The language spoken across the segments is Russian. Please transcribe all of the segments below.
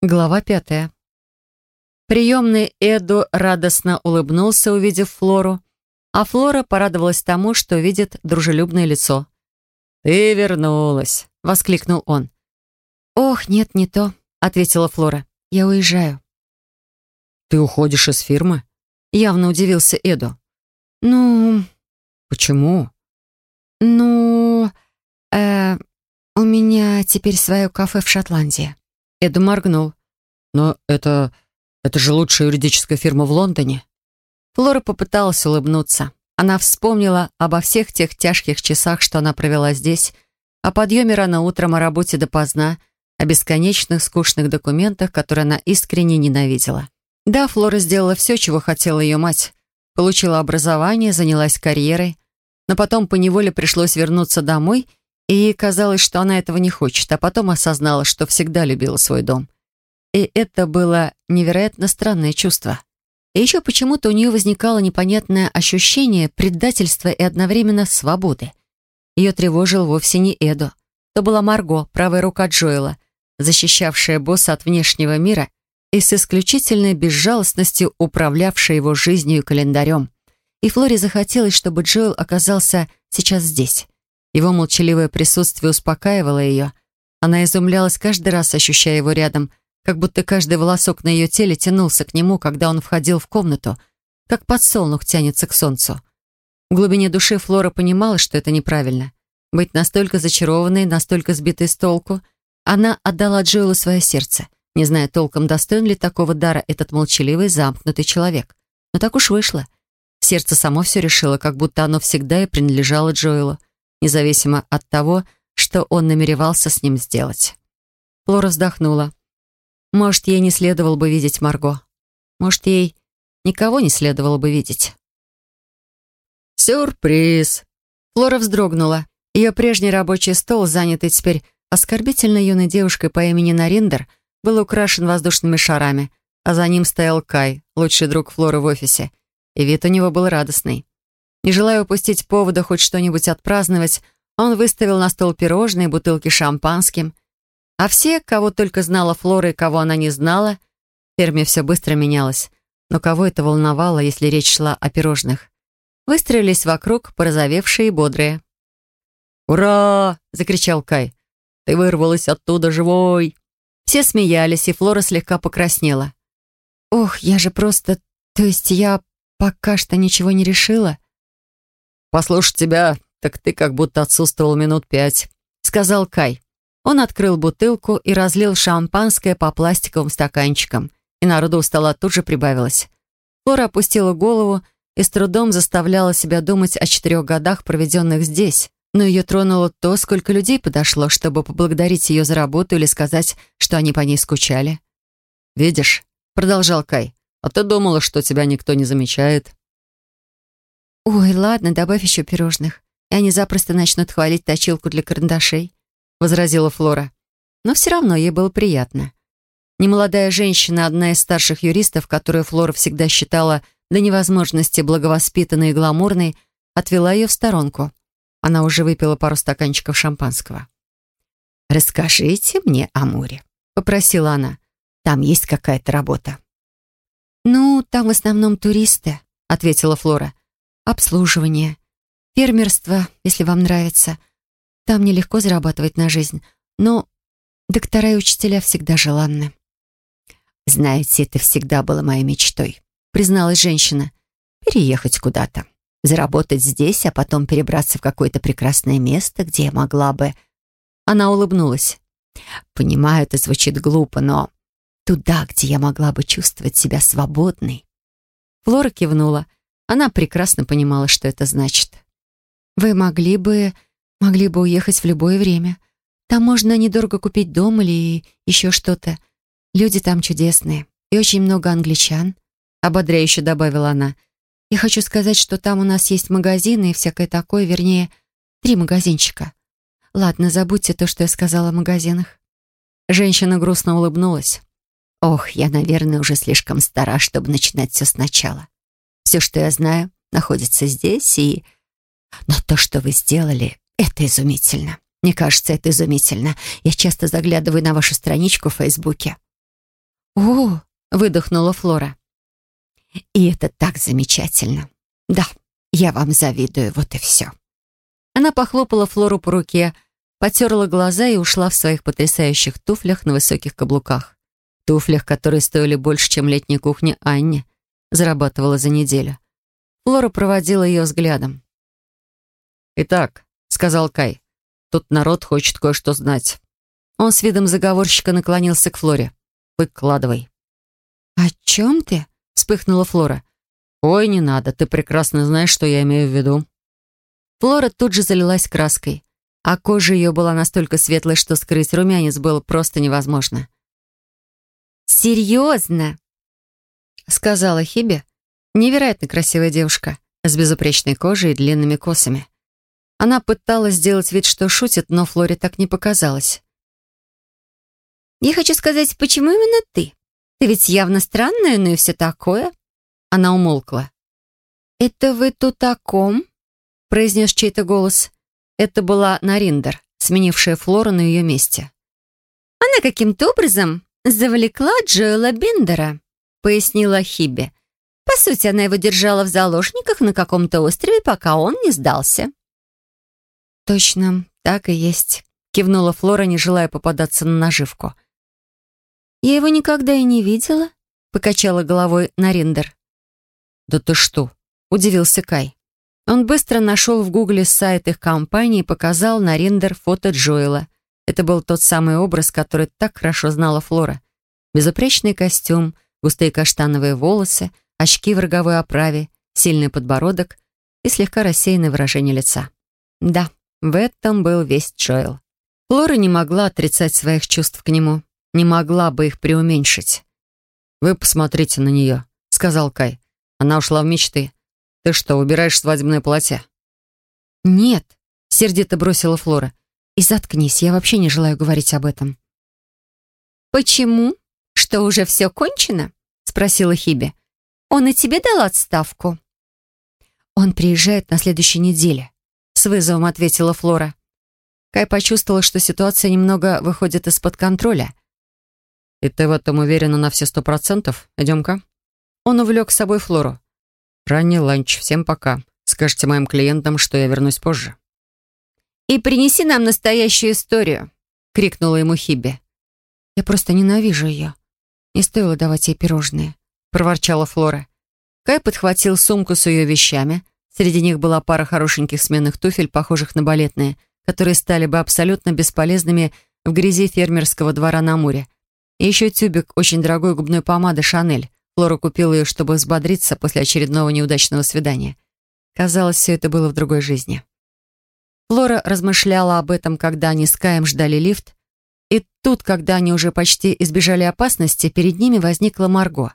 Глава пятая. Приемный Эду радостно улыбнулся, увидев Флору, а Флора порадовалась тому, что видит дружелюбное лицо. «Ты вернулась!» — воскликнул он. «Ох, нет, не то», — ответила Флора. «Я уезжаю». «Ты уходишь из фирмы?» — явно удивился Эду. «Ну...» «Почему?» «Ну... э... у меня теперь свое кафе в Шотландии». Эду моргнул. «Но это... это же лучшая юридическая фирма в Лондоне». Флора попыталась улыбнуться. Она вспомнила обо всех тех тяжких часах, что она провела здесь, о подъеме рано утром, о работе допоздна, о бесконечных скучных документах, которые она искренне ненавидела. Да, Флора сделала все, чего хотела ее мать. Получила образование, занялась карьерой, но потом поневоле пришлось вернуться домой и ей казалось, что она этого не хочет, а потом осознала, что всегда любила свой дом. И это было невероятно странное чувство. И еще почему-то у нее возникало непонятное ощущение предательства и одновременно свободы. Ее тревожил вовсе не Эду. То была Марго, правая рука Джоэла, защищавшая босса от внешнего мира и с исключительной безжалостностью управлявшая его жизнью и календарем. И Флоре захотелось, чтобы Джоэл оказался сейчас здесь. Его молчаливое присутствие успокаивало ее. Она изумлялась каждый раз, ощущая его рядом, как будто каждый волосок на ее теле тянулся к нему, когда он входил в комнату, как подсолнух тянется к солнцу. В глубине души Флора понимала, что это неправильно. Быть настолько зачарованной, настолько сбитой с толку, она отдала Джоэлу свое сердце, не зная толком, достоин ли такого дара этот молчаливый, замкнутый человек. Но так уж вышло. Сердце само все решило, как будто оно всегда и принадлежало Джоэлу независимо от того, что он намеревался с ним сделать. Флора вздохнула. Может, ей не следовало бы видеть Марго. Может, ей никого не следовало бы видеть. «Сюрприз!» Флора вздрогнула. Ее прежний рабочий стол, занятый теперь оскорбительно юной девушкой по имени Нариндер, был украшен воздушными шарами, а за ним стоял Кай, лучший друг Флоры в офисе, и вид у него был радостный. Не желая упустить повода хоть что-нибудь отпраздновать, он выставил на стол пирожные, бутылки шампанским. А все, кого только знала Флора и кого она не знала, в ферме все быстро менялось. Но кого это волновало, если речь шла о пирожных? Выстроились вокруг, порозовевшие и бодрые. «Ура!» — закричал Кай. «Ты вырвалась оттуда живой!» Все смеялись, и Флора слегка покраснела. «Ох, я же просто... То есть я пока что ничего не решила?» «Послушать тебя, так ты как будто отсутствовал минут пять», — сказал Кай. Он открыл бутылку и разлил шампанское по пластиковым стаканчикам, и народу у стола тут же прибавилось. Флора опустила голову и с трудом заставляла себя думать о четырех годах, проведенных здесь, но ее тронуло то, сколько людей подошло, чтобы поблагодарить ее за работу или сказать, что они по ней скучали. «Видишь», — продолжал Кай, — «а ты думала, что тебя никто не замечает». «Ой, ладно, добавь еще пирожных, и они запросто начнут хвалить точилку для карандашей», — возразила Флора. Но все равно ей было приятно. Немолодая женщина, одна из старших юристов, которую Флора всегда считала до невозможности благовоспитанной и гламурной, отвела ее в сторонку. Она уже выпила пару стаканчиков шампанского. «Расскажите мне о море», — попросила она. «Там есть какая-то работа». «Ну, там в основном туристы», — ответила Флора обслуживание, фермерство, если вам нравится. Там нелегко зарабатывать на жизнь, но доктора и учителя всегда желанны. «Знаете, это всегда было моей мечтой», — призналась женщина. «Переехать куда-то, заработать здесь, а потом перебраться в какое-то прекрасное место, где я могла бы...» Она улыбнулась. «Понимаю, это звучит глупо, но туда, где я могла бы чувствовать себя свободной». Флора кивнула. Она прекрасно понимала, что это значит. «Вы могли бы... могли бы уехать в любое время. Там можно недорого купить дом или еще что-то. Люди там чудесные. И очень много англичан», — ободряюще добавила она. «Я хочу сказать, что там у нас есть магазины и всякое такое, вернее, три магазинчика. Ладно, забудьте то, что я сказала о магазинах». Женщина грустно улыбнулась. «Ох, я, наверное, уже слишком стара, чтобы начинать все сначала. Все, что я знаю, находится здесь, и... Но то, что вы сделали, это изумительно. Мне кажется, это изумительно. Я часто заглядываю на вашу страничку в Фейсбуке. «О!» — выдохнула Флора. «И это так замечательно. Да, я вам завидую, вот и все». Она похлопала Флору по руке, потерла глаза и ушла в своих потрясающих туфлях на высоких каблуках. Туфлях, которые стоили больше, чем летняя кухня Анне, зарабатывала за неделю. Флора проводила ее взглядом. «Итак», — сказал Кай, — «тут народ хочет кое-что знать». Он с видом заговорщика наклонился к Флоре. «Выкладывай». «О чем ты?» — вспыхнула Флора. «Ой, не надо, ты прекрасно знаешь, что я имею в виду». Флора тут же залилась краской, а кожа ее была настолько светлой, что скрыть румянец было просто невозможно. «Серьезно?» — сказала Хиби. Невероятно красивая девушка, с безупречной кожей и длинными косами. Она пыталась сделать вид, что шутит, но Флоре так не показалось. «Я хочу сказать, почему именно ты? Ты ведь явно странная, но и все такое». Она умолкла. «Это вы тут о ком?» произнес чей-то голос. Это была Нариндер, сменившая Флору на ее месте. «Она каким-то образом завлекла Джоэла Биндера», пояснила Хибби. «По сути, она его держала в заложниках на каком-то острове, пока он не сдался». «Точно, так и есть», кивнула Флора, не желая попадаться на наживку. «Я его никогда и не видела», покачала головой Нариндер. «Да ты что?» удивился Кай. Он быстро нашел в гугле сайт их компании и показал на рендер фото Джоэла. Это был тот самый образ, который так хорошо знала Флора. Безупречный костюм, густые каштановые волосы, очки в роговой оправе, сильный подбородок и слегка рассеянное выражение лица. Да, в этом был весь Джоэл. Флора не могла отрицать своих чувств к нему, не могла бы их преуменьшить. «Вы посмотрите на нее», — сказал Кай. «Она ушла в мечты. «Ты что, убираешь свадебное платье?» «Нет», — сердито бросила Флора. «И заткнись, я вообще не желаю говорить об этом». «Почему? Что, уже все кончено?» — спросила Хиби. «Он и тебе дал отставку?» «Он приезжает на следующей неделе», — с вызовом ответила Флора. Кай почувствовала, что ситуация немного выходит из-под контроля. «И ты в этом уверена на все сто процентов? Идем-ка». Он увлек с собой Флору. Ранний ланч. Всем пока. Скажите моим клиентам, что я вернусь позже». «И принеси нам настоящую историю», — крикнула ему Хиби. «Я просто ненавижу ее. Не стоило давать ей пирожные», — проворчала Флора. Кай подхватил сумку с ее вещами. Среди них была пара хорошеньких сменных туфель, похожих на балетные, которые стали бы абсолютно бесполезными в грязи фермерского двора на море. И еще тюбик очень дорогой губной помады «Шанель», Флора купила ее, чтобы взбодриться после очередного неудачного свидания. Казалось, все это было в другой жизни. Флора размышляла об этом, когда они с Каем ждали лифт, и тут, когда они уже почти избежали опасности, перед ними возникла Марго.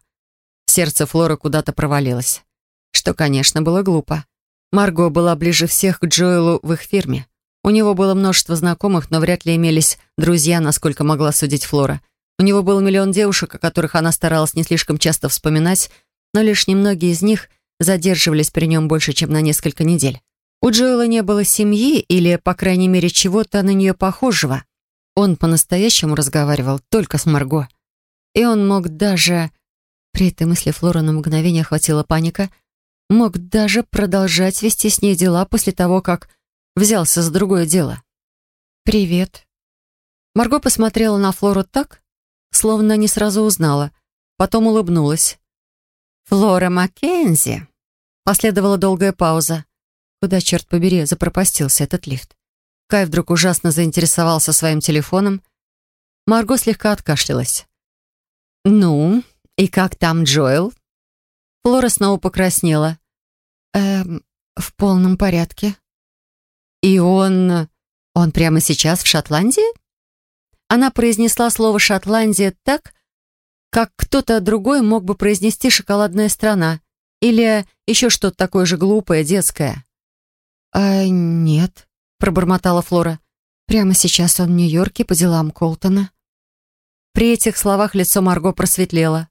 Сердце Флоры куда-то провалилось. Что, конечно, было глупо. Марго была ближе всех к Джоэлу в их фирме. У него было множество знакомых, но вряд ли имелись друзья, насколько могла судить Флора — у него был миллион девушек, о которых она старалась не слишком часто вспоминать, но лишь немногие из них задерживались при нем больше, чем на несколько недель. У Джоэла не было семьи или, по крайней мере, чего-то на нее похожего. Он по-настоящему разговаривал только с Марго. И он мог даже... При этой мысли Флора на мгновение охватила паника. Мог даже продолжать вести с ней дела после того, как взялся за другое дело. «Привет». Марго посмотрела на Флору так, словно не сразу узнала. Потом улыбнулась. «Флора Маккензи!» Последовала долгая пауза. Куда, черт побери, запропастился этот лифт? Кай вдруг ужасно заинтересовался своим телефоном. Марго слегка откашлялась. «Ну, и как там Джоэл?» Флора снова покраснела. «Эм, в полном порядке». «И он... он прямо сейчас в Шотландии?» Она произнесла слово «Шотландия» так, как кто-то другой мог бы произнести «шоколадная страна» или еще что-то такое же глупое, детское. «А нет», — пробормотала Флора. «Прямо сейчас он в Нью-Йорке по делам Колтона». При этих словах лицо Марго просветлело.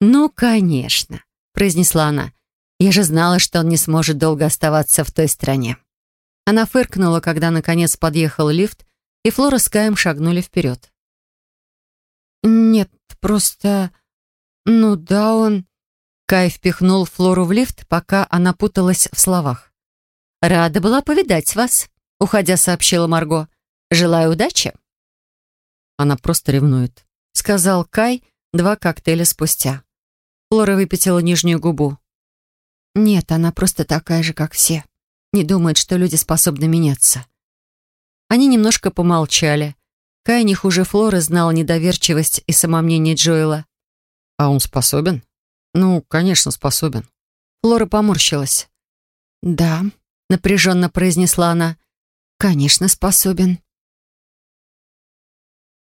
«Ну, конечно», — произнесла она. «Я же знала, что он не сможет долго оставаться в той стране». Она фыркнула, когда, наконец, подъехал лифт, и Флора с Каем шагнули вперед. «Нет, просто... Ну да, он...» Кай впихнул Флору в лифт, пока она путалась в словах. «Рада была повидать вас», — уходя сообщила Марго. «Желаю удачи». «Она просто ревнует», — сказал Кай два коктейля спустя. Флора выпятила нижнюю губу. «Нет, она просто такая же, как все. Не думает, что люди способны меняться». Они немножко помолчали. Кай не хуже Флоры знал недоверчивость и самомнение Джоэла. «А он способен?» «Ну, конечно, способен». Флора поморщилась. «Да», — напряженно произнесла она. «Конечно, способен».